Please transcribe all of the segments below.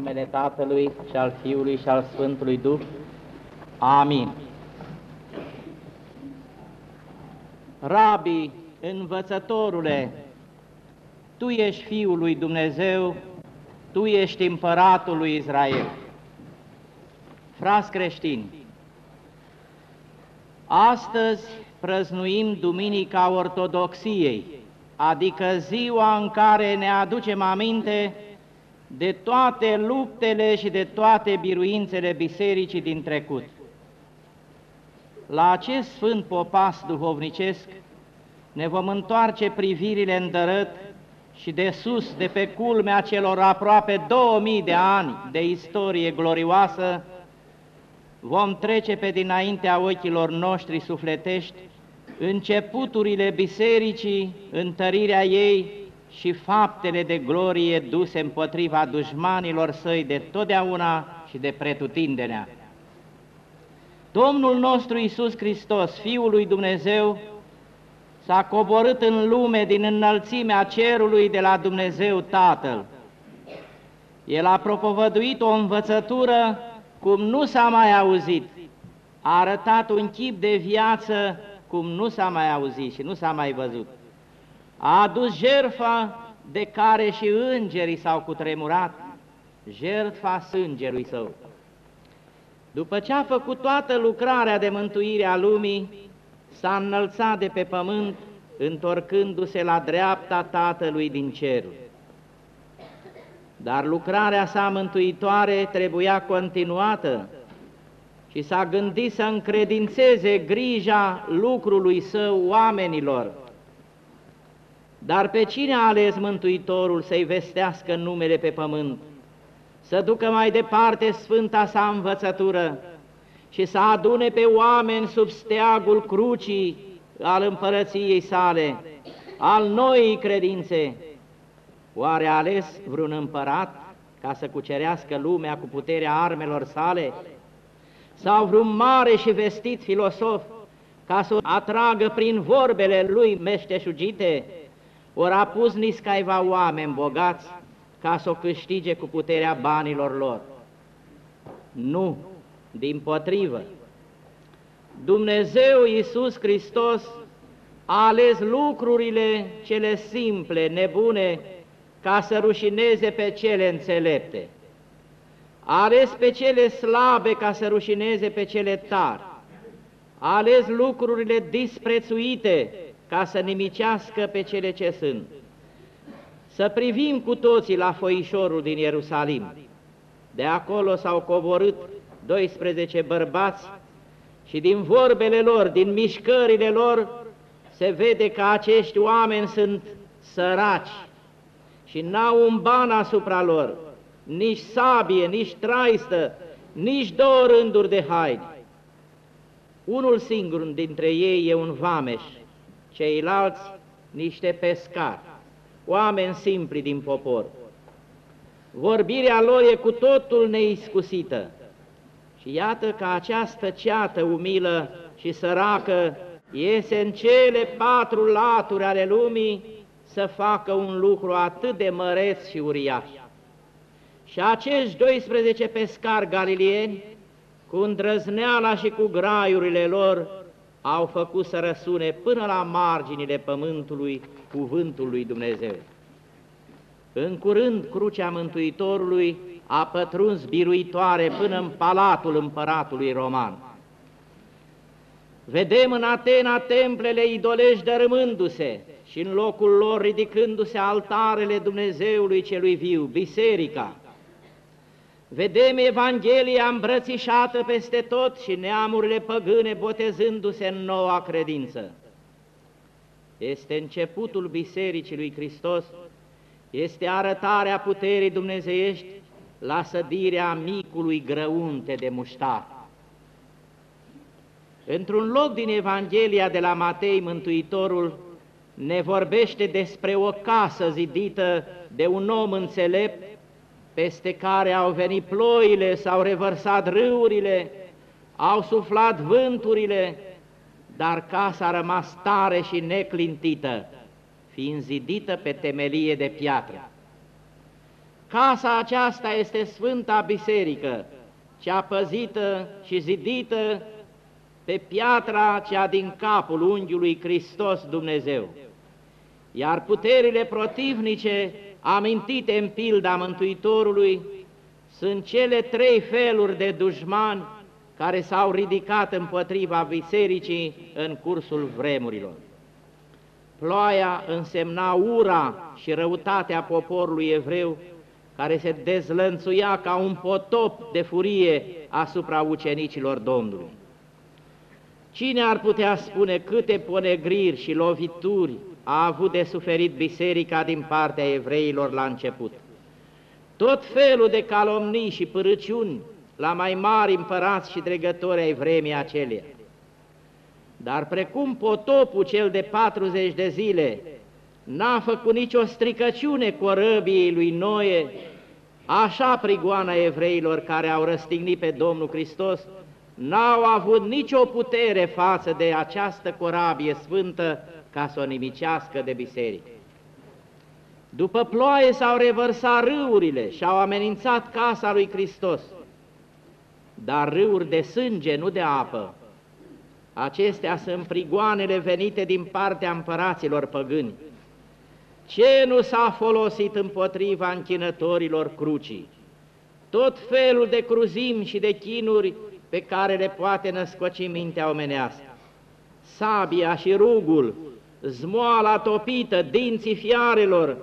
numele Tatălui și al Fiului și al Sfântului Duh. Amin. Rabi, învățătorule, Tu ești Fiul lui Dumnezeu, Tu ești împăratul lui Israel. Frați creștini, astăzi prăznuim Duminica Ortodoxiei, adică ziua în care ne aducem aminte de toate luptele și de toate biruințele bisericii din trecut. La acest sfânt popas duhovnicesc ne vom întoarce privirile în dărât și de sus, de pe culmea celor aproape 2000 de ani de istorie glorioasă, vom trece pe dinaintea ochilor noștri sufletești începuturile bisericii, întărirea ei și faptele de glorie duse împotriva dușmanilor săi de totdeauna și de pretutindenea. Domnul nostru Iisus Hristos, Fiul lui Dumnezeu, s-a coborât în lume din înălțimea cerului de la Dumnezeu Tatăl. El a propovăduit o învățătură cum nu s-a mai auzit, a arătat un chip de viață cum nu s-a mai auzit și nu s-a mai văzut. A adus jertfa de care și îngerii s-au cutremurat, jertfa sângerului său. După ce a făcut toată lucrarea de mântuire a lumii, s-a înălțat de pe pământ, întorcându-se la dreapta Tatălui din cerul. Dar lucrarea sa mântuitoare trebuia continuată și s-a gândit să încredințeze grija lucrului său oamenilor. Dar pe cine a ales Mântuitorul să-i vestească numele pe pământ, să ducă mai departe sfânta sa învățătură și să adune pe oameni sub steagul crucii al împărăției sale, al noii credințe? Oare a ales vreun împărat ca să cucerească lumea cu puterea armelor sale? sau vreun mare și vestit filosof ca să o atragă prin vorbele lui meșteșugite, ori a pus niscaiva oameni bogați ca să o câștige cu puterea banilor lor. Nu, din potrivă. Dumnezeu Iisus Hristos a ales lucrurile cele simple, nebune, ca să rușineze pe cele înțelepte a ales pe cele slabe ca să rușineze pe cele tari, a ales lucrurile disprețuite ca să nimicească pe cele ce sunt. Să privim cu toții la foișorul din Ierusalim. De acolo s-au coborât 12 bărbați și din vorbele lor, din mișcările lor, se vede că acești oameni sunt săraci și n-au un ban asupra lor, nici sabie, nici traistă, nici două rânduri de haine. Unul singur dintre ei e un vameș, ceilalți niște pescari, oameni simpli din popor. Vorbirea lor e cu totul neiscusită. Și iată că această ceată umilă și săracă iese în cele patru laturi ale lumii să facă un lucru atât de măreț și uriaș. Și acești 12 pescari galilieni, cu îndrăzneala și cu graiurile lor, au făcut să răsune până la marginile pământului cuvântul lui Dumnezeu. În curând, crucea Mântuitorului a pătruns biruitoare până în palatul împăratului roman. Vedem în Atena templele idolești dărâmându-se și în locul lor ridicându-se altarele Dumnezeului celui viu, biserica, Vedem Evanghelia îmbrățișată peste tot și neamurile păgâne botezându-se în noua credință. Este începutul Bisericii lui Hristos, este arătarea puterii dumnezeiești la sădirea micului grăunte de muștar. Într-un loc din Evanghelia de la Matei, Mântuitorul ne vorbește despre o casă zidită de un om înțelept peste care au venit ploile, s-au revărsat râurile, au suflat vânturile, dar casa a rămas tare și neclintită, fiind zidită pe temelie de piatră. Casa aceasta este Sfânta Biserică, cea păzită și zidită pe piatra cea din capul unghiului Hristos Dumnezeu. Iar puterile protivnice amintite în pilda Mântuitorului sunt cele trei feluri de dușmani care s-au ridicat împotriva bisericii în cursul vremurilor. Ploaia însemna ura și răutatea poporului evreu, care se dezlănțuia ca un potop de furie asupra ucenicilor Domnului. Cine ar putea spune câte ponegriri și lovituri a avut de suferit biserica din partea evreilor la început? Tot felul de calomnii și părăciuni la mai mari împărați și dregători ai vremii acelea. Dar precum potopul cel de 40 de zile n-a făcut nicio stricăciune corăbiei lui Noe, așa prigoana evreilor care au răstignit pe Domnul Hristos, n-au avut nicio putere față de această corabie sfântă ca să o nimicească de biserică. După ploaie s-au revărsat râurile și au amenințat casa lui Hristos, dar râuri de sânge, nu de apă. Acestea sunt prigoanele venite din partea împăraților păgâni. Ce nu s-a folosit împotriva închinătorilor crucii? Tot felul de cruzimi și de chinuri pe care le poate născoci mintea omenească. Sabia și rugul, zmoala topită, dinții fiarelor,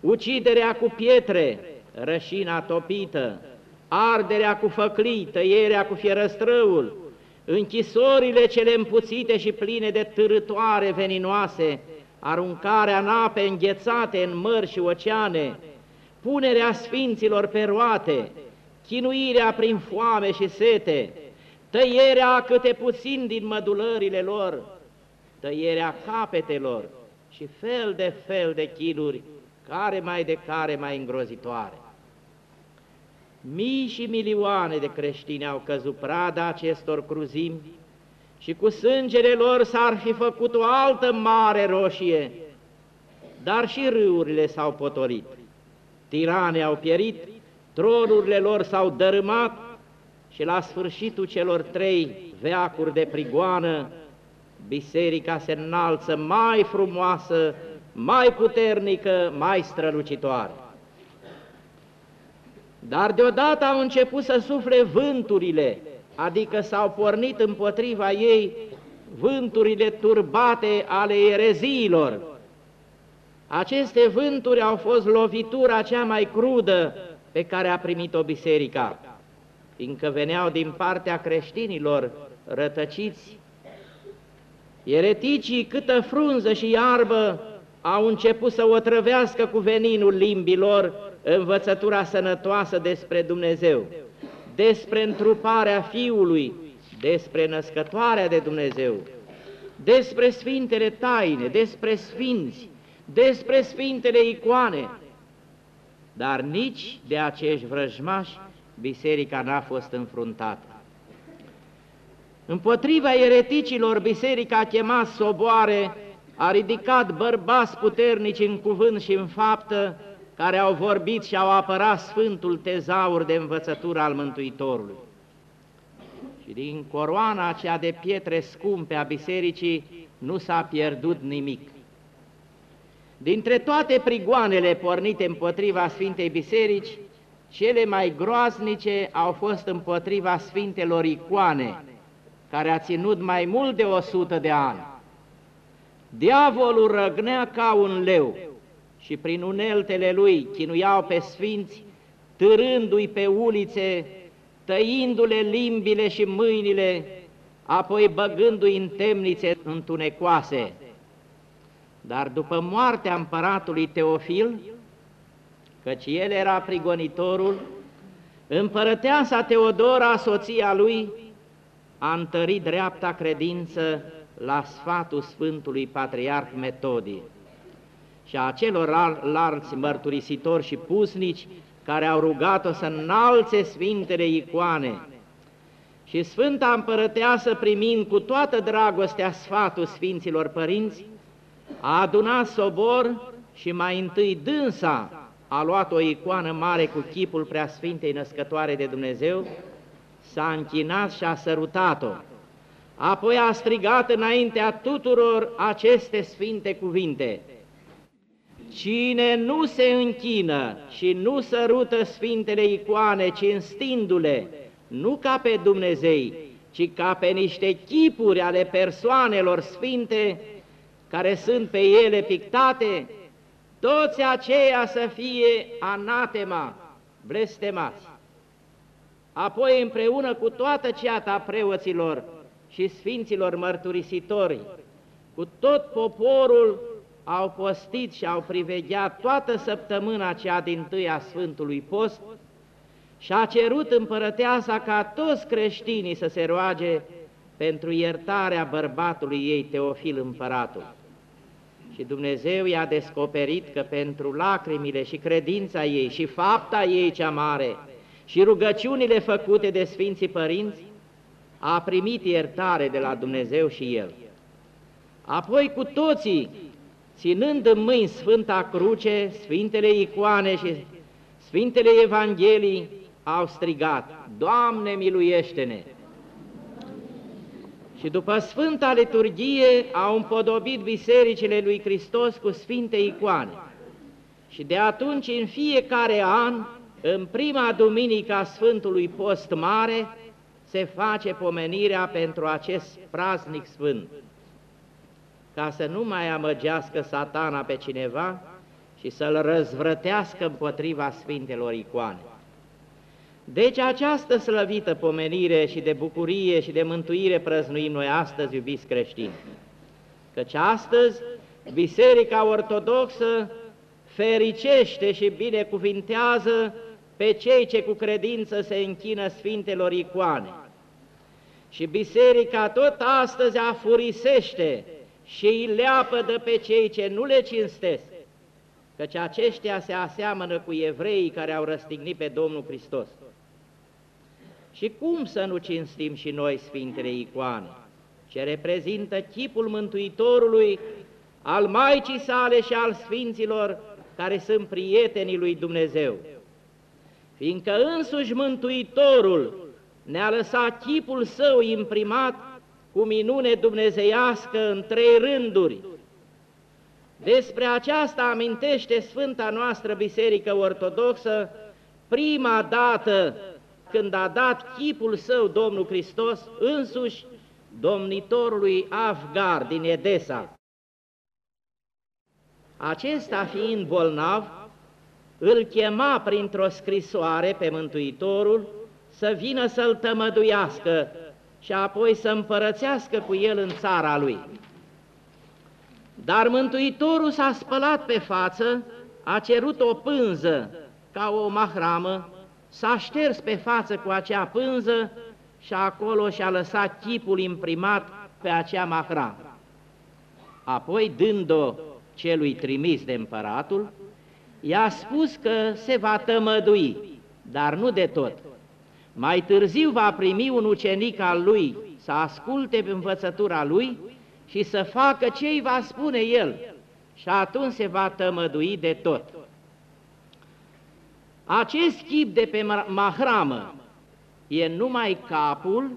uciderea cu pietre, rășina topită, arderea cu făclii, tăierea cu fierăstrăul, închisorile cele împuțite și pline de târătoare veninoase, aruncarea în ape înghețate în mări și oceane, punerea sfinților pe roate, chinuirea prin foame și sete, tăierea câte puțin din mădulările lor, tăierea capetelor și fel de fel de chinuri, care mai de care mai îngrozitoare. Mii și milioane de creștini au căzut prada acestor cruzimi și cu sângele lor s-ar fi făcut o altă mare roșie, dar și râurile s-au potolit. Tirane au pierit, tronurile lor s-au dărâmat și la sfârșitul celor trei veacuri de prigoană, biserica se înalță mai frumoasă, mai puternică, mai strălucitoare. Dar deodată au început să sufle vânturile, adică s-au pornit împotriva ei vânturile turbate ale ereziilor. Aceste vânturi au fost lovitura cea mai crudă pe care a primit-o biserica, fiindcă veneau din partea creștinilor rătăciți. Ereticii câtă frunză și iarbă au început să o trăvească cu veninul limbilor învățătura sănătoasă despre Dumnezeu, despre întruparea Fiului, despre născătoarea de Dumnezeu, despre sfintele taine, despre sfinți, despre sfintele icoane, dar nici de acești vrăjmași biserica n-a fost înfruntată. Împotriva ereticilor, biserica a chemat soboare, a ridicat bărbați puternici în cuvânt și în faptă, care au vorbit și au apărat Sfântul Tezaur de învățătură al Mântuitorului. Și din coroana aceea de pietre scumpe a bisericii nu s-a pierdut nimic. Dintre toate prigoanele pornite împotriva Sfintei Biserici, cele mai groaznice au fost împotriva Sfintelor icoane, care a ținut mai mult de o sută de ani. Diavolul răgnea ca un leu, și prin uneltele lui chinuiau pe sfinți, târându-i pe ulițe, tăindu-le limbile și mâinile, apoi băgându-i în temnițe întunecoase. Dar după moartea împăratului Teofil, căci el era prigonitorul, împărăteasa Teodora, soția lui, a întărit dreapta credință la sfatul Sfântului Patriarh Metodie și a celorlalți mărturisitori și pusnici care au rugat-o să înalțe sfintele icoane. Și Sfânta Împărăteasă, primind cu toată dragostea sfatul Sfinților Părinți, a adunat sobor și mai întâi dânsa a luat o icoană mare cu chipul preasfintei născătoare de Dumnezeu, s-a închinat și a sărutat-o. Apoi a strigat înaintea tuturor aceste sfinte cuvinte. Cine nu se închină și nu sărută sfintele icoane, cinstindu-le, nu ca pe Dumnezei, ci ca pe niște chipuri ale persoanelor sfinte care sunt pe ele pictate, toți aceia să fie anatema, blestemați. Apoi împreună cu toată ceata preoților și sfinților mărturisitori, cu tot poporul au postit și au privegheat toată săptămâna cea din tâia Sfântului Post și a cerut împărăteasa ca toți creștinii să se roage pentru iertarea bărbatului ei, Teofil împăratul. Și Dumnezeu i-a descoperit că pentru lacrimile și credința ei și fapta ei cea mare și rugăciunile făcute de Sfinții Părinți, a primit iertare de la Dumnezeu și el. Apoi cu toții, ținând în mâini Sfânta Cruce, Sfintele Icoane și Sfintele Evanghelii, au strigat, Doamne miluiește-ne! Și după Sfânta Liturghie au împodobit bisericile lui Hristos cu Sfinte Icoane. Și de atunci, în fiecare an, în prima duminică a Sfântului Post Mare, se face pomenirea pentru acest praznic sfânt, ca să nu mai amăgească satana pe cineva și să-l răzvrătească împotriva Sfintelor Icoane. Deci această slăvită pomenire și de bucurie și de mântuire prăznuim noi astăzi, iubiți creștini, căci astăzi Biserica Ortodoxă fericește și binecuvintează pe cei ce cu credință se închină Sfintelor icoane. Și Biserica tot astăzi afurisește și îi leapă de pe cei ce nu le cinstesc, căci aceștia se aseamănă cu evreii care au răstignit pe Domnul Hristos. Și cum să nu cinstim și noi Sfintele Icoane, ce reprezintă chipul Mântuitorului, al Maicii sale și al Sfinților, care sunt prietenii lui Dumnezeu? Fiindcă însuși Mântuitorul ne-a lăsat chipul său imprimat cu minune dumnezeiască în trei rânduri. Despre aceasta amintește Sfânta noastră Biserică Ortodoxă prima dată când a dat chipul său Domnul Hristos însuși domnitorului Afgar din Edesa. Acesta fiind bolnav, îl chema printr-o scrisoare pe Mântuitorul să vină să-l tămăduiască și apoi să împărățească cu el în țara lui. Dar Mântuitorul s-a spălat pe față, a cerut o pânză ca o mahramă s-a șters pe față cu acea pânză și acolo și-a lăsat chipul imprimat pe acea mahra. Apoi, dând-o celui trimis de împăratul, i-a spus că se va tămădui, dar nu de tot. Mai târziu va primi un ucenic al lui să asculte învățătura lui și să facă ce îi va spune el și atunci se va tămădui de tot. Acest chip de pe mahramă e numai capul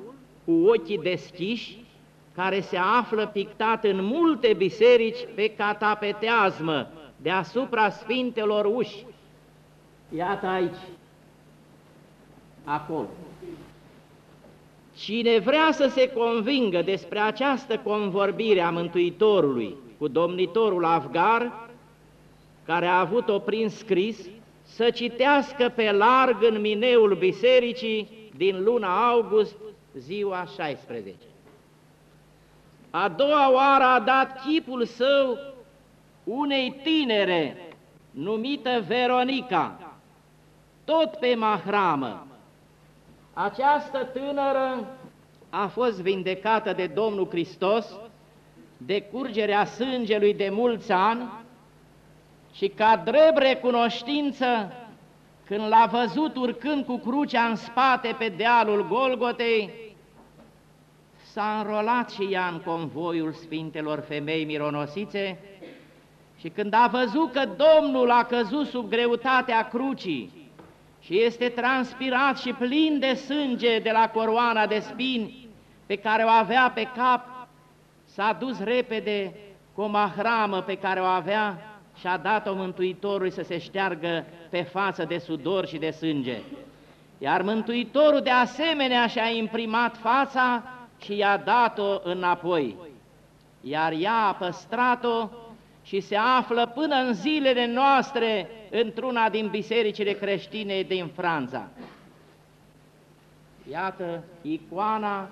cu ochii deschiși, care se află pictat în multe biserici pe catapeteazmă, deasupra sfintelor uși. Iată aici, acolo. Cine vrea să se convingă despre această convorbire a Mântuitorului cu domnitorul Afgar, care a avut-o prin scris, să citească pe larg în mineul bisericii din luna august, ziua 16. A doua oară a dat chipul său unei tinere numită Veronica, tot pe mahramă. Această tânără a fost vindecată de Domnul Hristos de curgerea sângelui de mulți ani și ca drept recunoștință, când l-a văzut urcând cu crucea în spate pe dealul Golgotei, s-a înrolat și ea în convoiul Sfintelor Femei Mironosițe Și când a văzut că Domnul a căzut sub greutatea crucii și este transpirat și plin de sânge de la coroana de spini pe care o avea pe cap, s-a dus repede cu o mahramă pe care o avea și a dat-o Mântuitorului să se șteargă pe față de sudor și de sânge. Iar Mântuitorul de asemenea și-a imprimat fața și i-a dat-o înapoi. Iar ea a păstrat-o și se află până în zilele noastre într-una din bisericile creștine din Franța. Iată icoana,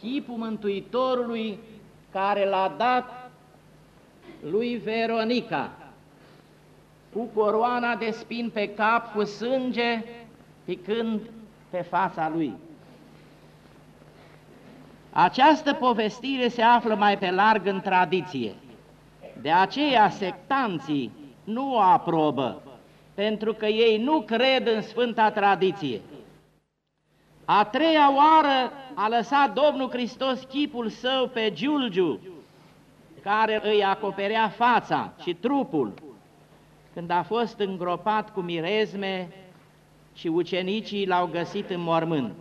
chipul Mântuitorului care l-a dat lui Veronica, cu coroana de spin pe cap, cu sânge picând pe fața lui. Această povestire se află mai pe larg în tradiție. De aceea sectanții nu o aprobă, pentru că ei nu cred în Sfânta Tradiție. A treia oară a lăsat Domnul Hristos chipul său pe Giulgiu, care îi acoperea fața și trupul, când a fost îngropat cu mirezme și ucenicii l-au găsit în mormânt.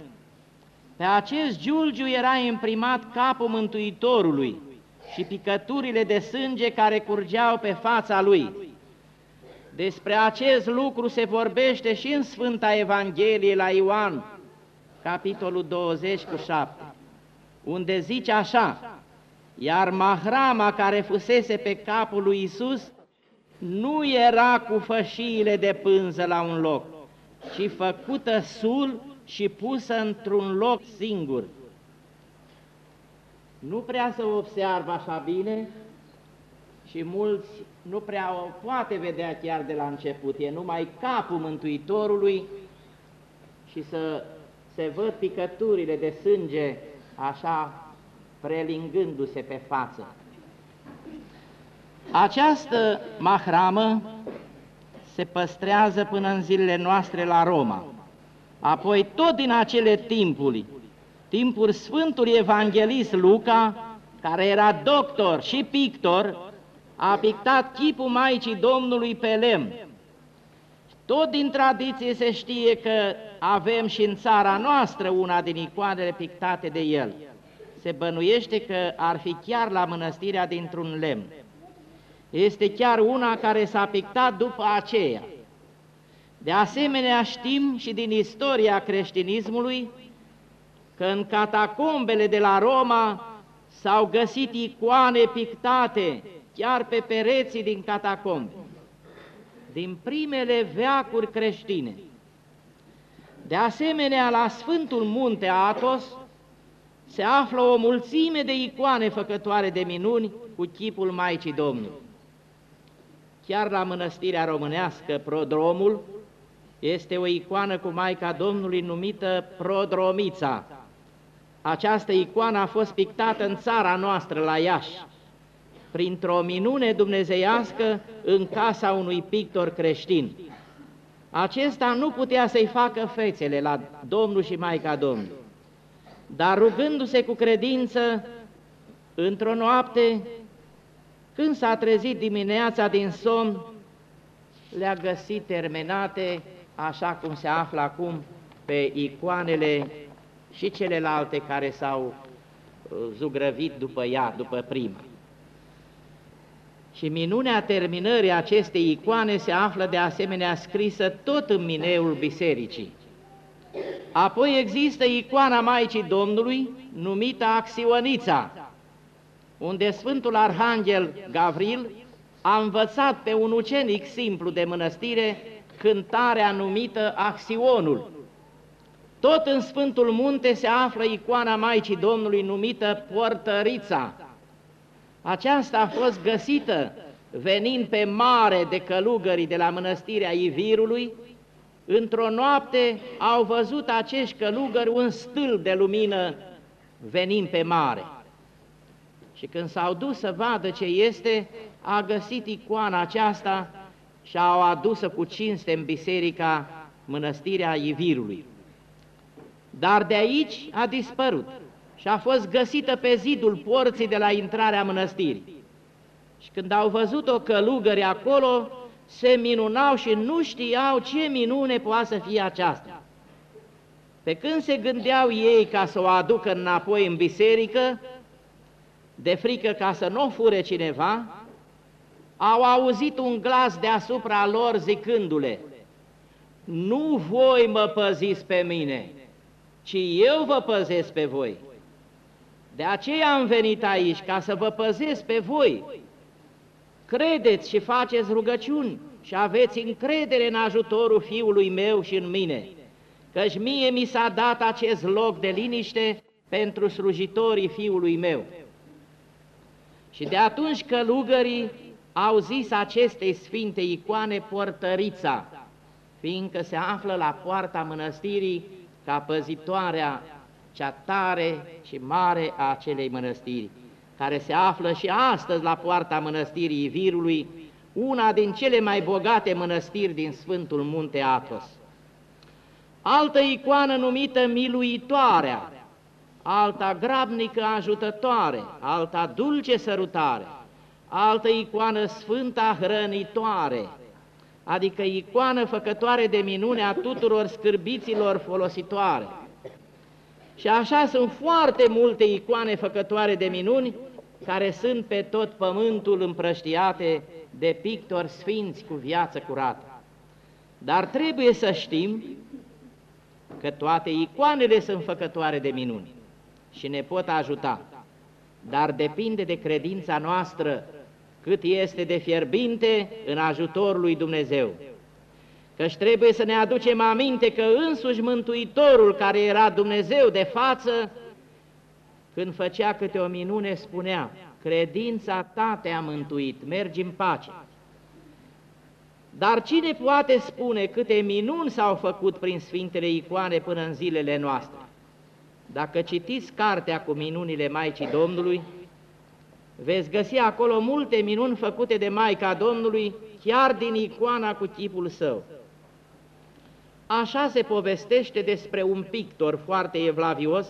Pe acest Giulgiu era imprimat capul Mântuitorului și picăturile de sânge care curgeau pe fața lui. Despre acest lucru se vorbește și în Sfânta Evanghelie la Ioan, capitolul 20 cu 7, unde zice așa, iar mahrama care fusese pe capul lui Isus nu era cu fășiile de pânză la un loc, ci făcută sul și pusă într-un loc singur. Nu prea se observă așa bine și mulți nu prea o poate vedea chiar de la început. E numai capul Mântuitorului și să se văd picăturile de sânge așa prelingându-se pe față. Această mahramă se păstrează până în zilele noastre la Roma. Apoi, tot din acele timpuri, timpuri Sfântului Evanghelist Luca, care era doctor și pictor, a pictat chipul Maicii Domnului pe lemn. Tot din tradiție se știe că avem și în țara noastră una din icoanele pictate de el. Se bănuiește că ar fi chiar la mănăstirea dintr-un lemn este chiar una care s-a pictat după aceea. De asemenea știm și din istoria creștinismului că în catacombele de la Roma s-au găsit icoane pictate chiar pe pereții din catacombe, din primele veacuri creștine. De asemenea, la Sfântul Munte Atos se află o mulțime de icoane făcătoare de minuni cu chipul Maicii Domnului. Chiar la mănăstirea românească, Prodromul, este o icoană cu Maica Domnului numită Prodromița. Această icoană a fost pictată în țara noastră, la Iași, printr-o minune dumnezeiască în casa unui pictor creștin. Acesta nu putea să-i facă fețele la Domnul și Maica Domnului, dar rugându-se cu credință, într-o noapte când s-a trezit dimineața din somn, le-a găsit terminate, așa cum se află acum pe icoanele și celelalte care s-au uh, zugrăvit după ea, după prima. Și minunea terminării acestei icoane se află de asemenea scrisă tot în mineul bisericii. Apoi există icoana Maicii Domnului, numită Axionița, unde Sfântul Arhanghel Gavril a învățat pe un ucenic simplu de mănăstire cântarea numită Axionul. Tot în Sfântul Munte se află icoana Maicii Domnului numită Portărița. Aceasta a fost găsită venind pe mare de călugării de la mănăstirea Ivirului, într-o noapte au văzut acești călugări un stâlp de lumină venind pe mare. Și când s-au dus să vadă ce este, a găsit icoana aceasta și au adus cu cinste în biserica mănăstirea Ivirului. Dar de aici a dispărut și a fost găsită pe zidul porții de la intrarea mănăstirii. Și când au văzut-o călugări acolo, se minunau și nu știau ce minune poate să fie aceasta. Pe când se gândeau ei ca să o aducă înapoi în biserică, de frică ca să nu o fure cineva, au auzit un glas deasupra lor zicându-le, Nu voi mă păziți pe mine, ci eu vă păzesc pe voi. De aceea am venit aici, ca să vă păzesc pe voi. Credeți și faceți rugăciuni și aveți încredere în ajutorul Fiului meu și în mine, căci mie mi s-a dat acest loc de liniște pentru slujitorii Fiului meu. Și de atunci călugării au zis acestei sfinte icoane portărița, fiindcă se află la poarta mănăstirii ca păzitoarea cea tare și mare a acelei mănăstiri, care se află și astăzi la poarta mănăstirii Virului, una din cele mai bogate mănăstiri din Sfântul Munte Atos. Altă icoană numită Miluitoarea, alta grabnică ajutătoare, alta dulce sărutare, altă icoană Sfânta Hrănitoare, adică icoană făcătoare de minune a tuturor scârbiților folositoare. Și așa sunt foarte multe icoane făcătoare de minuni care sunt pe tot pământul împrăștiate de pictori sfinți cu viață curată. Dar trebuie să știm că toate icoanele sunt făcătoare de minuni și ne pot ajuta, dar depinde de credința noastră cât este de fierbinte în ajutorul lui Dumnezeu. Căci trebuie să ne aducem aminte că însuși Mântuitorul, care era Dumnezeu de față, când făcea câte o minune, spunea, credința ta te-a mântuit, mergi în pace. Dar cine poate spune câte minuni s-au făcut prin Sfintele Icoane până în zilele noastre? Dacă citiți cartea cu minunile Maicii Domnului, veți găsi acolo multe minuni făcute de Maica Domnului, chiar din icoana cu chipul său. Așa se povestește despre un pictor foarte evlavios,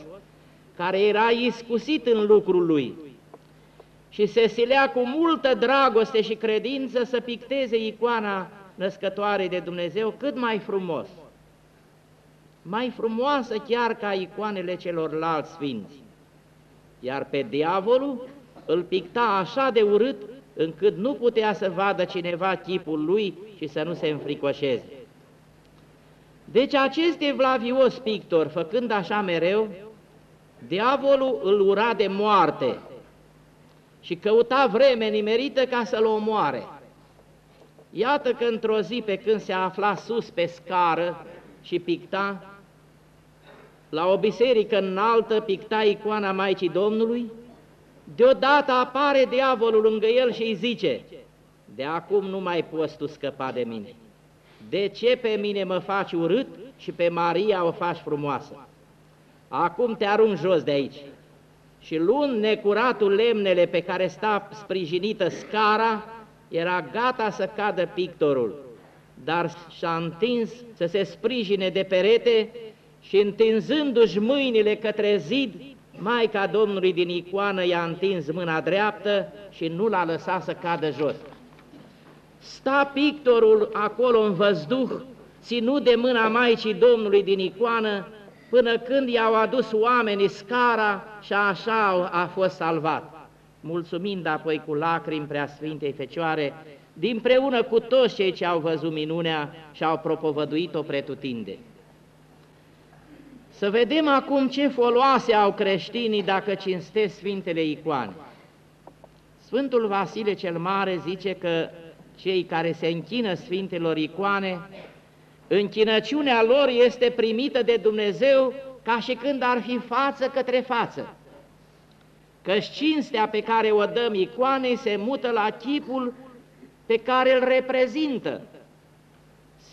care era iscusit în lucrul lui și se silea cu multă dragoste și credință să picteze icoana născătoare de Dumnezeu cât mai frumos, mai frumoasă chiar ca icoanele celorlalți sfinți. Iar pe diavolul îl picta așa de urât încât nu putea să vadă cineva chipul lui și să nu se înfricoșeze. Deci acest evlavios pictor, făcând așa mereu, diavolul îl ura de moarte și căuta vreme nimerită ca să-l omoare. Iată că într-o zi pe când se afla sus pe scară și picta, la o biserică înaltă picta icoana Maicii Domnului, deodată apare diavolul lângă el și îi zice, de acum nu mai poți tu scăpa de mine. De ce pe mine mă faci urât și pe Maria o faci frumoasă? Acum te arunc jos de aici. Și luând necuratul lemnele pe care sta sprijinită scara, era gata să cadă pictorul, dar și-a întins să se sprijine de perete și întinzându-și mâinile către zid, Maica Domnului din icoană i-a întins mâna dreaptă și nu l-a lăsat să cadă jos. Sta pictorul acolo în văzduh, ținut de mâna Maicii Domnului din icoană, până când i-au adus oamenii scara și așa a fost salvat. Mulțumind apoi cu lacrimi Sfintei Fecioare, dinpreună cu toți cei ce au văzut minunea și au propovăduit-o pretutinde. Să vedem acum ce foloase au creștinii dacă cinstesc Sfintele Icoane. Sfântul Vasile cel Mare zice că cei care se închină Sfintelor Icoane, închinăciunea lor este primită de Dumnezeu ca și când ar fi față către față. Căci cinstea pe care o dăm icoanei se mută la chipul pe care îl reprezintă.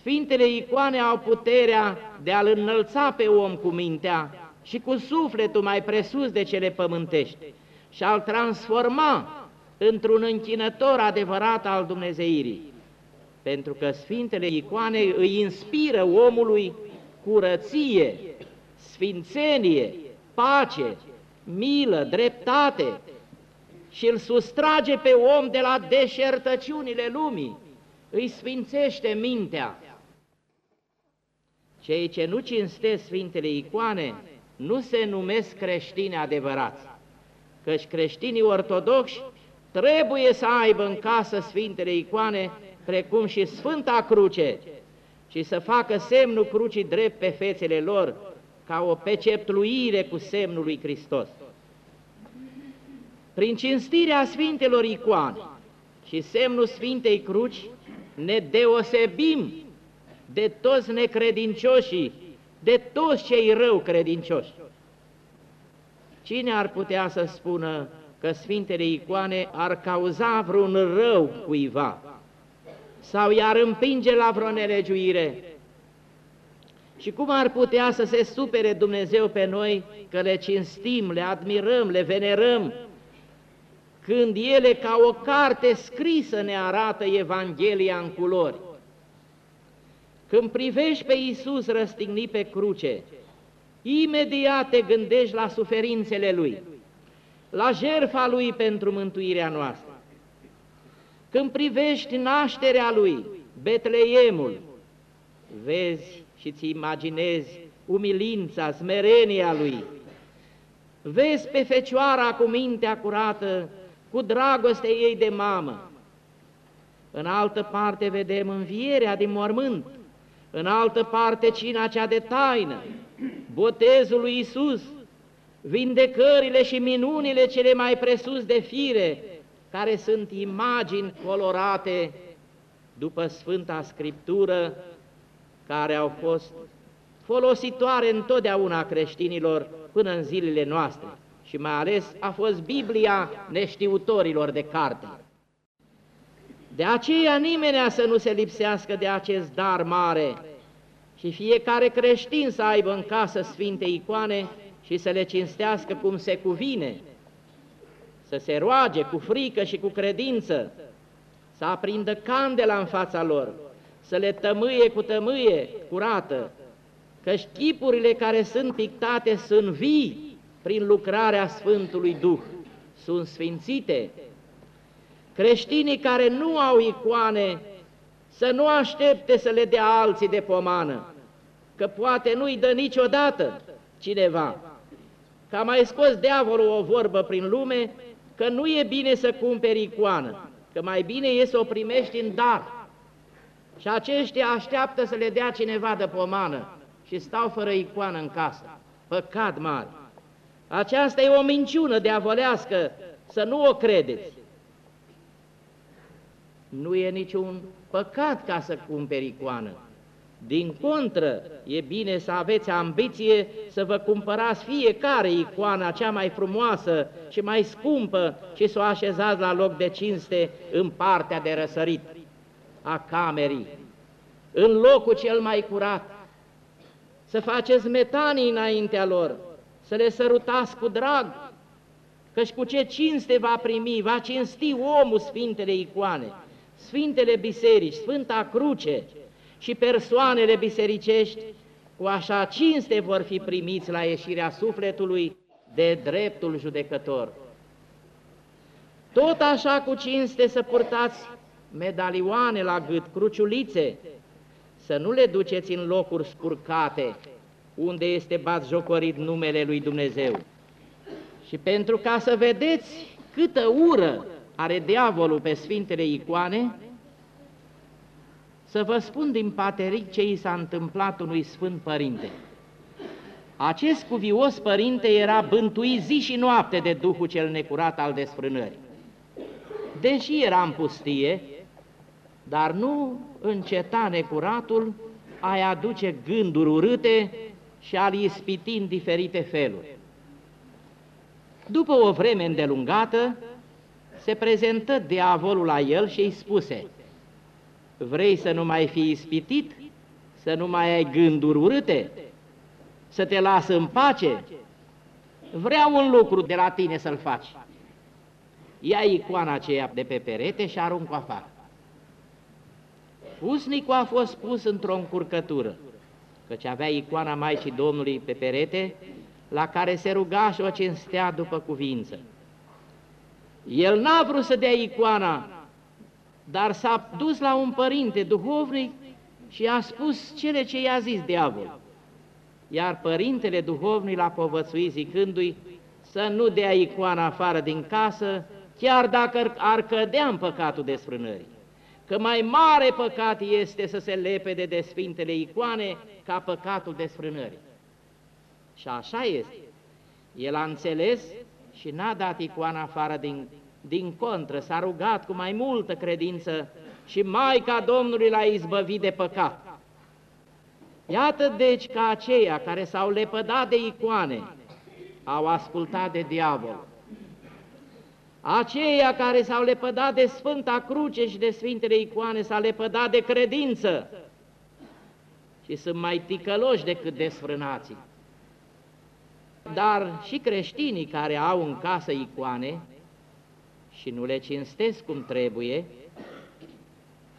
Sfintele icoane au puterea de a-l înălța pe om cu mintea și cu sufletul mai presus de cele pământești și a-l transforma într-un închinător adevărat al Dumnezeirii, pentru că Sfintele Icoane îi inspiră omului curăție, sfințenie, pace, milă, dreptate, și îl sustrage pe om de la deșertăciunile lumii, îi sfințește mintea. Cei ce nu cinstesc Sfintele Icoane nu se numesc creștini adevărați, căci creștinii ortodoxi trebuie să aibă în casă Sfintele Icoane, precum și Sfânta Cruce, și să facă semnul crucii drept pe fețele lor, ca o peceptluire cu semnul lui Hristos. Prin cinstirea Sfintelor Icoane și semnul Sfintei Cruci, ne deosebim de toți necredincioșii, de toți cei rău credincioși. Cine ar putea să spună că Sfintele Icoane ar cauza vreun rău cuiva sau i-ar împinge la vreo nelegiuire? Și cum ar putea să se supere Dumnezeu pe noi că le cinstim, le admirăm, le venerăm, când ele ca o carte scrisă ne arată Evanghelia în culori? Când privești pe Iisus răstignit pe cruce, imediat te gândești la suferințele Lui, la jertfa Lui pentru mântuirea noastră. Când privești nașterea Lui, Betleemul, vezi și ți imaginezi umilința, smerenia Lui, vezi pe Fecioara cu mintea curată, cu dragostea ei de mamă. În altă parte vedem învierea din mormânt, în altă parte cina cea de taină, botezul lui Isus, vindecările și minunile cele mai presus de fire, care sunt imagini colorate după Sfânta Scriptură, care au fost folositoare întotdeauna creștinilor până în zilele noastre și mai ales a fost Biblia neștiutorilor de carte. De aceea nimeni să nu se lipsească de acest dar mare. Și fiecare creștin să aibă în casă sfinte icoane și să le cinstească cum se cuvine, să se roage cu frică și cu credință, să aprindă candela în fața lor, să le tămâie cu tămâie curată, căci chipurile care sunt pictate sunt vii prin lucrarea Sfântului Duh, sunt sfințite, Creștinii care nu au icoane să nu aștepte să le dea alții de pomană, că poate nu-i dă niciodată cineva. Că a mai scos diavolul o vorbă prin lume că nu e bine să cumperi icoană, că mai bine e să o primești în dar. Și aceștia așteaptă să le dea cineva de pomană și stau fără icoană în casă. Păcat mare! Aceasta e o minciună diavolească, să nu o credeți. Nu e niciun păcat ca să cumperi icoană. Din contră, e bine să aveți ambiție să vă cumpărați fiecare icoana cea mai frumoasă și mai scumpă și să o așezați la loc de cinste în partea de răsărit a camerii, în locul cel mai curat, să faceți metanii înaintea lor, să le sărutați cu drag, căci cu ce cinste va primi, va cinsti omul Sfintele Icoane, Sfintele Biserici, Sfânta Cruce și persoanele bisericești, cu așa cinste vor fi primiți la ieșirea sufletului de dreptul judecător. Tot așa cu cinste să purtați medalioane la gât, cruciulițe, să nu le duceți în locuri spurcate, unde este jocorit numele lui Dumnezeu. Și pentru ca să vedeți câtă ură are diavolul pe Sfintele Icoane, să vă spun din pateric ce i s-a întâmplat unui Sfânt Părinte. Acest cuvios părinte era bântuit zi și noapte de Duhul cel necurat al desfrânării. Deși era în pustie, dar nu înceta necuratul a aduce gânduri urâte și a-l ispiti în diferite feluri. După o vreme îndelungată, se prezentă diavolul la el și îi spuse, Vrei să nu mai fii ispitit? Să nu mai ai gânduri urâte? Să te las în pace? Vreau un lucru de la tine să-l faci. Ia icoana aceea de pe perete și aruncă afară. Usnicul a fost pus într-o încurcătură, căci avea icoana Maicii Domnului pe perete, la care se ruga și o cinstea după cuvință. El n-a vrut să dea icoana, dar s-a dus la un părinte duhovnic și a spus cele ce i-a zis diavol. Iar părintele duhovnic l-a povățuit zicându-i să nu dea icoana afară din casă, chiar dacă ar cădea în păcatul desfrânării. Că mai mare păcat este să se lepede de Sfintele icoane ca păcatul desfrânării. Și așa este. El a înțeles și n-a dat icoana afară din, din contră, s-a rugat cu mai multă credință și Maica Domnului l-a izbăvit de păcat. Iată deci că aceia care s-au lepădat de icoane au ascultat de diavol. Aceia care s-au lepădat de Sfânta Cruce și de Sfintele Icoane s-au lepădat de credință și sunt mai ticăloși decât desfrânații. Dar și creștinii care au în casă icoane și nu le cinstesc cum trebuie,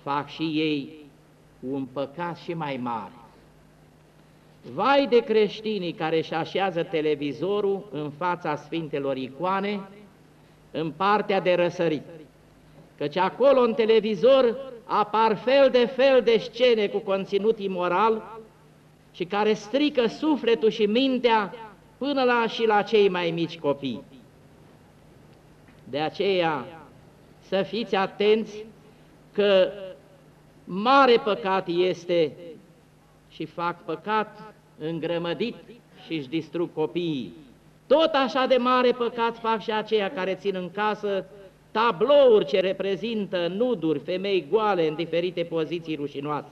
fac și ei un păcat și mai mare. Vai de creștinii care își așează televizorul în fața Sfintelor icoane, în partea de răsărit, căci acolo în televizor apar fel de fel de scene cu conținut imoral și care strică sufletul și mintea până la și la cei mai mici copii. De aceea să fiți atenți că mare păcat este și fac păcat îngrămădit și își distrug copiii. Tot așa de mare păcat fac și aceia care țin în casă tablouri ce reprezintă nuduri, femei goale în diferite poziții rușinoase,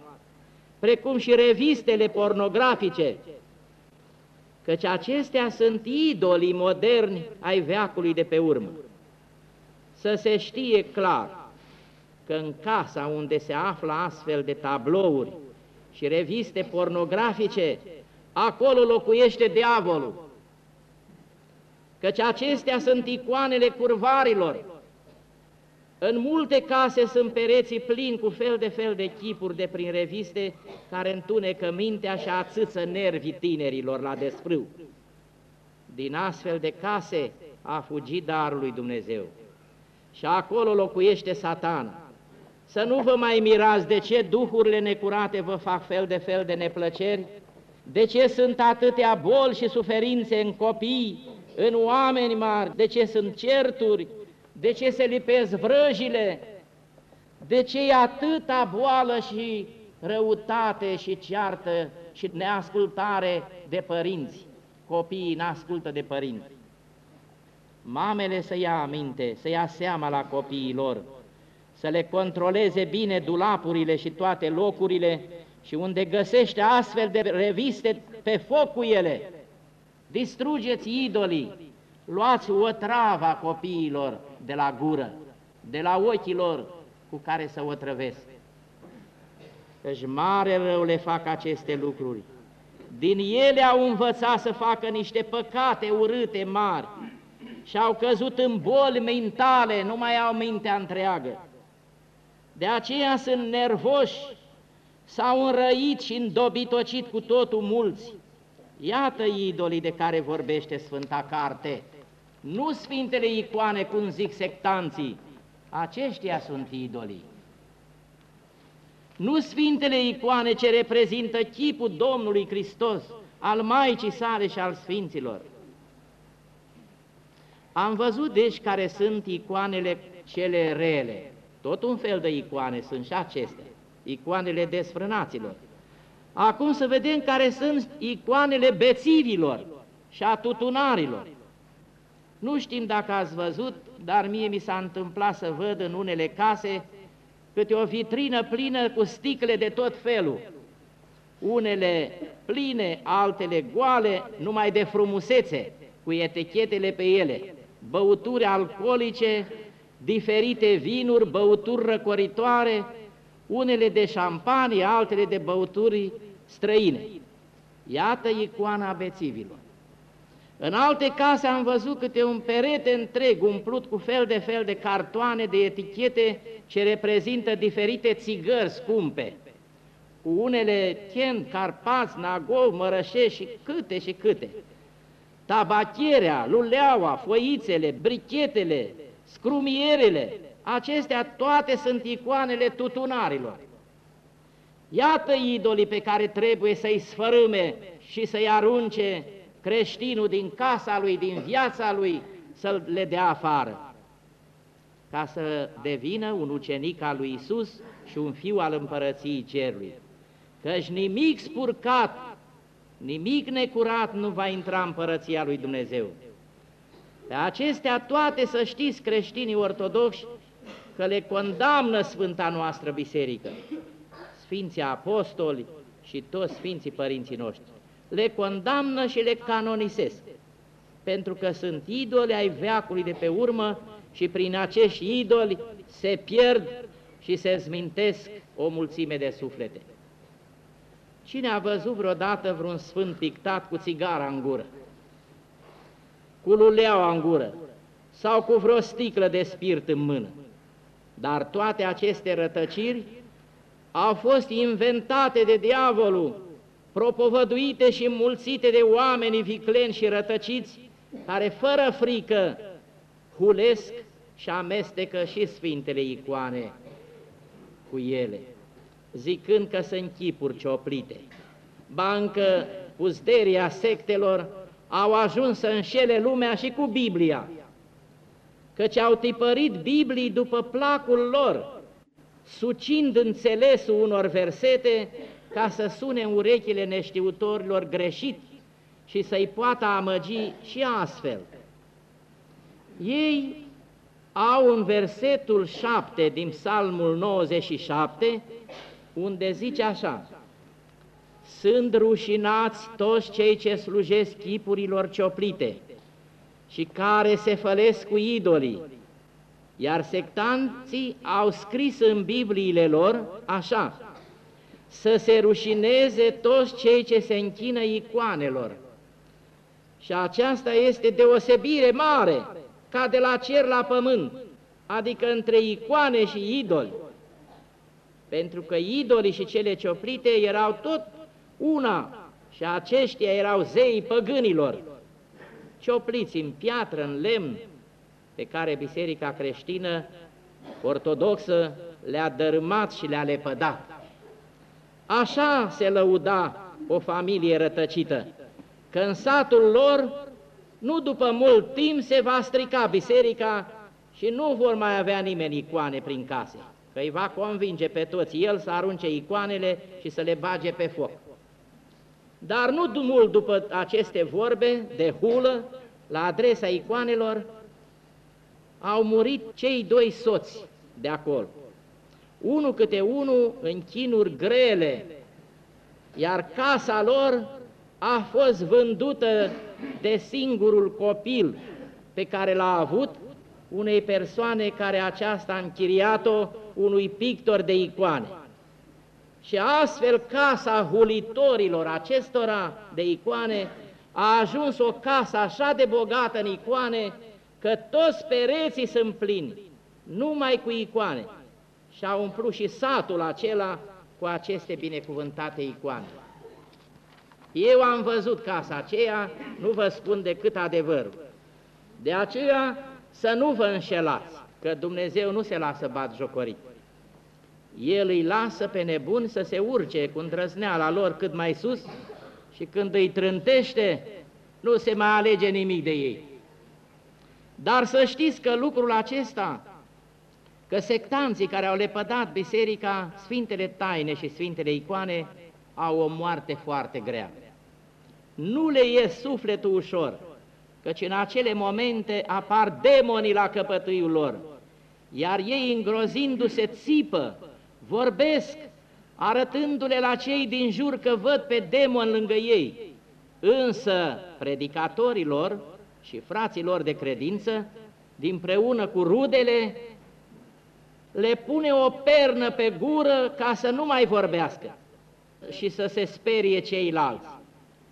precum și revistele pornografice, căci acestea sunt idolii moderni ai veacului de pe urmă. Să se știe clar că în casa unde se află astfel de tablouri și reviste pornografice, acolo locuiește diavolul, căci acestea sunt icoanele curvarilor. În multe case sunt pereții plini cu fel de fel de chipuri de prin reviste care întunecă mintea și ațâță nervii tinerilor la desfrâu. Din astfel de case a fugit darul lui Dumnezeu și acolo locuiește satan. Să nu vă mai mirați de ce duhurile necurate vă fac fel de fel de neplăceri, de ce sunt atâtea boli și suferințe în copii, în oameni mari, de ce sunt certuri, de ce se lipesc vrăjile, de ce e atâta boală și răutate și ceartă și neascultare de părinți. Copiii n-ascultă de părinți. Mamele să ia aminte, să ia seama la copiii lor, să le controleze bine dulapurile și toate locurile și unde găsește astfel de reviste, pe foc cu ele, distrugeți idolii, luați o travă copiilor de la gură, de la ochii lor cu care să o trăvesc. Căci mare rău le fac aceste lucruri. Din ele au învățat să facă niște păcate urâte mari și au căzut în boli mentale, nu mai au mintea întreagă. De aceea sunt nervoși, s-au înrăit și îndobitocit cu totul mulți. Iată idolii de care vorbește Sfânta Carte. Nu Sfintele icoane, cum zic sectanții, aceștia sunt idolii. Nu Sfintele icoane ce reprezintă chipul Domnului Hristos, al Maicii sale și al Sfinților. Am văzut deci care sunt icoanele cele rele. Tot un fel de icoane sunt și acestea, icoanele desfrânaților. Acum să vedem care sunt icoanele bețivilor și a tutunarilor. Nu știm dacă ați văzut, dar mie mi s-a întâmplat să văd în unele case câte o vitrină plină cu sticle de tot felul. Unele pline, altele goale, numai de frumusețe, cu etichetele pe ele, băuturi alcoolice, diferite vinuri, băuturi răcoritoare, unele de șampanie, altele de băuturi străine. Iată icoana bețivilor. În alte case am văzut câte un perete întreg umplut cu fel de fel de cartoane, de etichete ce reprezintă diferite țigări scumpe, cu unele Chen, Carpați, Nagov, Mărășești și câte și câte. Tabacherea, luleaua, foițele, brichetele, scrumierele, acestea toate sunt icoanele tutunarilor. Iată idolii pe care trebuie să-i sfărâme și să-i arunce creștinul din casa lui, din viața lui, să le dea afară, ca să devină un ucenic al lui Isus și un fiu al împărăției cerului. Căci nimic spurcat, nimic necurat nu va intra în împărăția lui Dumnezeu. Pe acestea toate să știți creștinii ortodoxi că le condamnă Sfânta noastră Biserică, Sfinții Apostoli și toți Sfinții Părinții noștri. Le condamnă și le canonisesc, pentru că sunt idoli ai veacului de pe urmă și prin acești idoli se pierd și se zmintesc o mulțime de suflete. Cine a văzut vreodată vreun sfânt pictat cu țigara în gură, cu luleaua în gură sau cu vreo sticlă de spirit în mână? Dar toate aceste rătăciri au fost inventate de diavolul, propovăduite și mulțite de oameni vicleni și rătăciți, care fără frică hulesc și amestecă și sfintele icoane cu ele, zicând că sunt chipuri cioplite. Bancă, puzderia sectelor au ajuns să înșele lumea și cu Biblia, căci au tipărit Biblii după placul lor, sucind înțelesul unor versete ca să sune în urechile neștiutorilor greșit și să-i poată amăgi și astfel. Ei au în versetul 7 din psalmul 97, unde zice așa, Sunt rușinați toți cei ce slujesc chipurilor cioplite și care se fălesc cu idolii, iar sectanții au scris în Bibliile lor așa, să se rușineze toți cei ce se închină icoanelor. Și aceasta este deosebire mare ca de la cer la pământ, adică între icoane și idoli. Pentru că idolii și cele cioplite erau tot una și aceștia erau zeii păgânilor, ciopliți în piatră, în lemn, pe care biserica creștină ortodoxă le-a dărâmat și le-a lepădat. Așa se lăuda o familie rătăcită, că în satul lor nu după mult timp se va strica biserica și nu vor mai avea nimeni icoane prin case, că îi va convinge pe toți el să arunce icoanele și să le bage pe foc. Dar nu mult după aceste vorbe de hulă la adresa icoanelor, au murit cei doi soți de acolo. Unul câte unul în chinuri grele, iar casa lor a fost vândută de singurul copil pe care l-a avut unei persoane care aceasta a închiriat-o unui pictor de icoane. Și astfel casa hulitorilor acestora de icoane a ajuns o casă așa de bogată în icoane că toți pereții sunt plini, numai cu icoane. Și a umplut și satul acela cu aceste binecuvântate icoane. Eu am văzut casa aceea, nu vă spun decât adevărul. De aceea să nu vă înșelați, că Dumnezeu nu se lasă bat jocorit. El îi lasă pe nebuni să se urce cu îndrăzneala lor cât mai sus și când îi trântește, nu se mai alege nimic de ei. Dar să știți că lucrul acesta, că sectanții care au lepădat biserica, Sfintele Taine și Sfintele Icoane, au o moarte foarte grea. Nu le e sufletul ușor, căci în acele momente apar demonii la căpătâiul lor, iar ei îngrozindu-se țipă, vorbesc, arătându-le la cei din jur că văd pe demon lângă ei. Însă predicatorilor și fraților de credință, dinpreună cu rudele, le pune o pernă pe gură ca să nu mai vorbească și să se sperie ceilalți,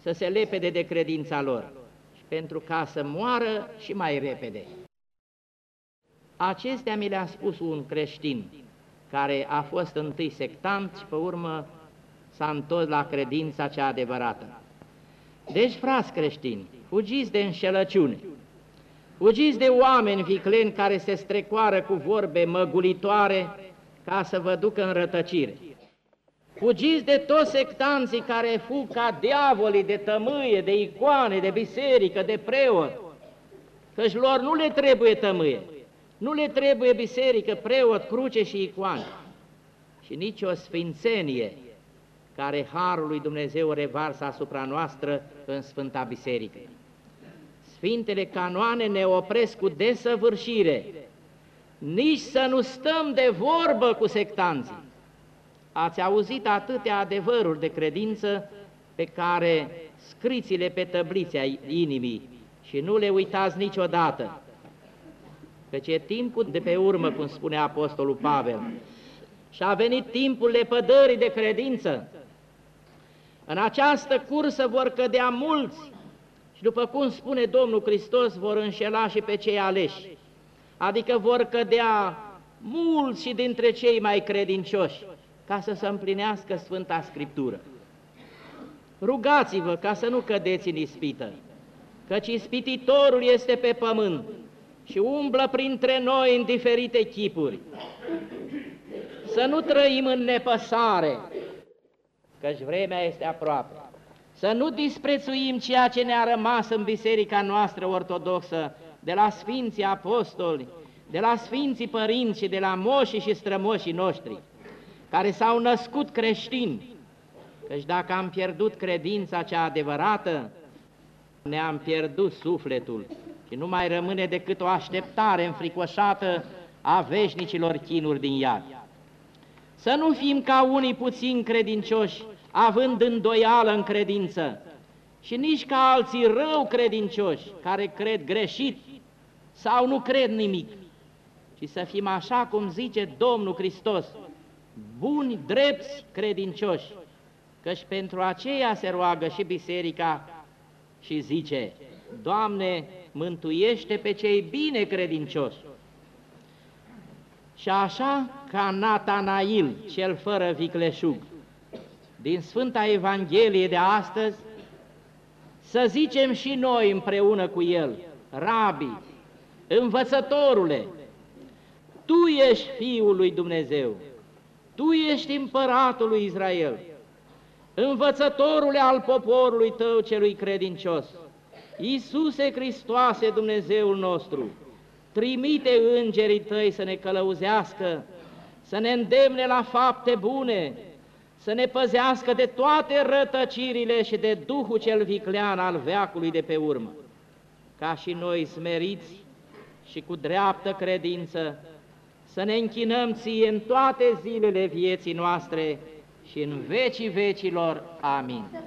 să se lepede de credința lor și pentru ca să moară și mai repede. Acestea mi le-a spus un creștin care a fost întâi sectant și pe urmă s-a întors la credința cea adevărată. Deci, frați creștini, fugiți de înșelăciune. Fugiți de oameni vicleni care se strecoară cu vorbe măgulitoare ca să vă ducă în rătăcire. Fugiți de toți sectanții care fug ca diavolii de tămâie, de icoane, de biserică, de preot, căci lor nu le trebuie tămâie, nu le trebuie biserică, preot, cruce și icoane și nici o sfințenie care Harul lui Dumnezeu revarsă asupra noastră în Sfânta Biserică. Sfintele canoane ne opresc cu desăvârșire, nici să nu stăm de vorbă cu sectanții. Ați auzit atâtea adevăruri de credință pe care scriți-le pe tăblițea inimii și nu le uitați niciodată. Căci e timpul de pe urmă, cum spune Apostolul Pavel, și a venit timpul lepădării de credință. În această cursă vor cădea mulți și după cum spune Domnul Hristos, vor înșela și pe cei aleși, adică vor cădea mulți și dintre cei mai credincioși, ca să se împlinească Sfânta Scriptură. Rugați-vă ca să nu cădeți în ispită, căci ispititorul este pe pământ și umblă printre noi în diferite chipuri să nu trăim în nepăsare, căci vremea este aproape. Să nu disprețuim ceea ce ne-a rămas în biserica noastră ortodoxă, de la Sfinții Apostoli, de la Sfinții Părinți și de la moșii și strămoșii noștri, care s-au născut creștini, căci dacă am pierdut credința cea adevărată, ne-am pierdut sufletul și nu mai rămâne decât o așteptare înfricoșată a veșnicilor chinuri din iad. Să nu fim ca unii puțin credincioși, având îndoială în credință, și nici ca alții rău credincioși, care cred greșit sau nu cred nimic, ci să fim așa cum zice Domnul Hristos, buni, drepți, credincioși, căci pentru aceea se roagă și biserica și zice, Doamne, mântuiește pe cei bine credincioși. Și așa ca Natanail, cel fără vicleșug, din Sfânta Evanghelie de astăzi, să zicem și noi împreună cu el, Rabi, învățătorule, Tu ești Fiul lui Dumnezeu, Tu ești împăratul lui Israel, învățătorule al poporului Tău celui credincios, Iisuse Hristoase Dumnezeul nostru, trimite îngerii tăi să ne călăuzească, să ne îndemne la fapte bune, să ne păzească de toate rătăcirile și de Duhul cel viclean al veacului de pe urmă, ca și noi smeriți și cu dreaptă credință, să ne închinăm ție în toate zilele vieții noastre și în vecii vecilor. Amin. Să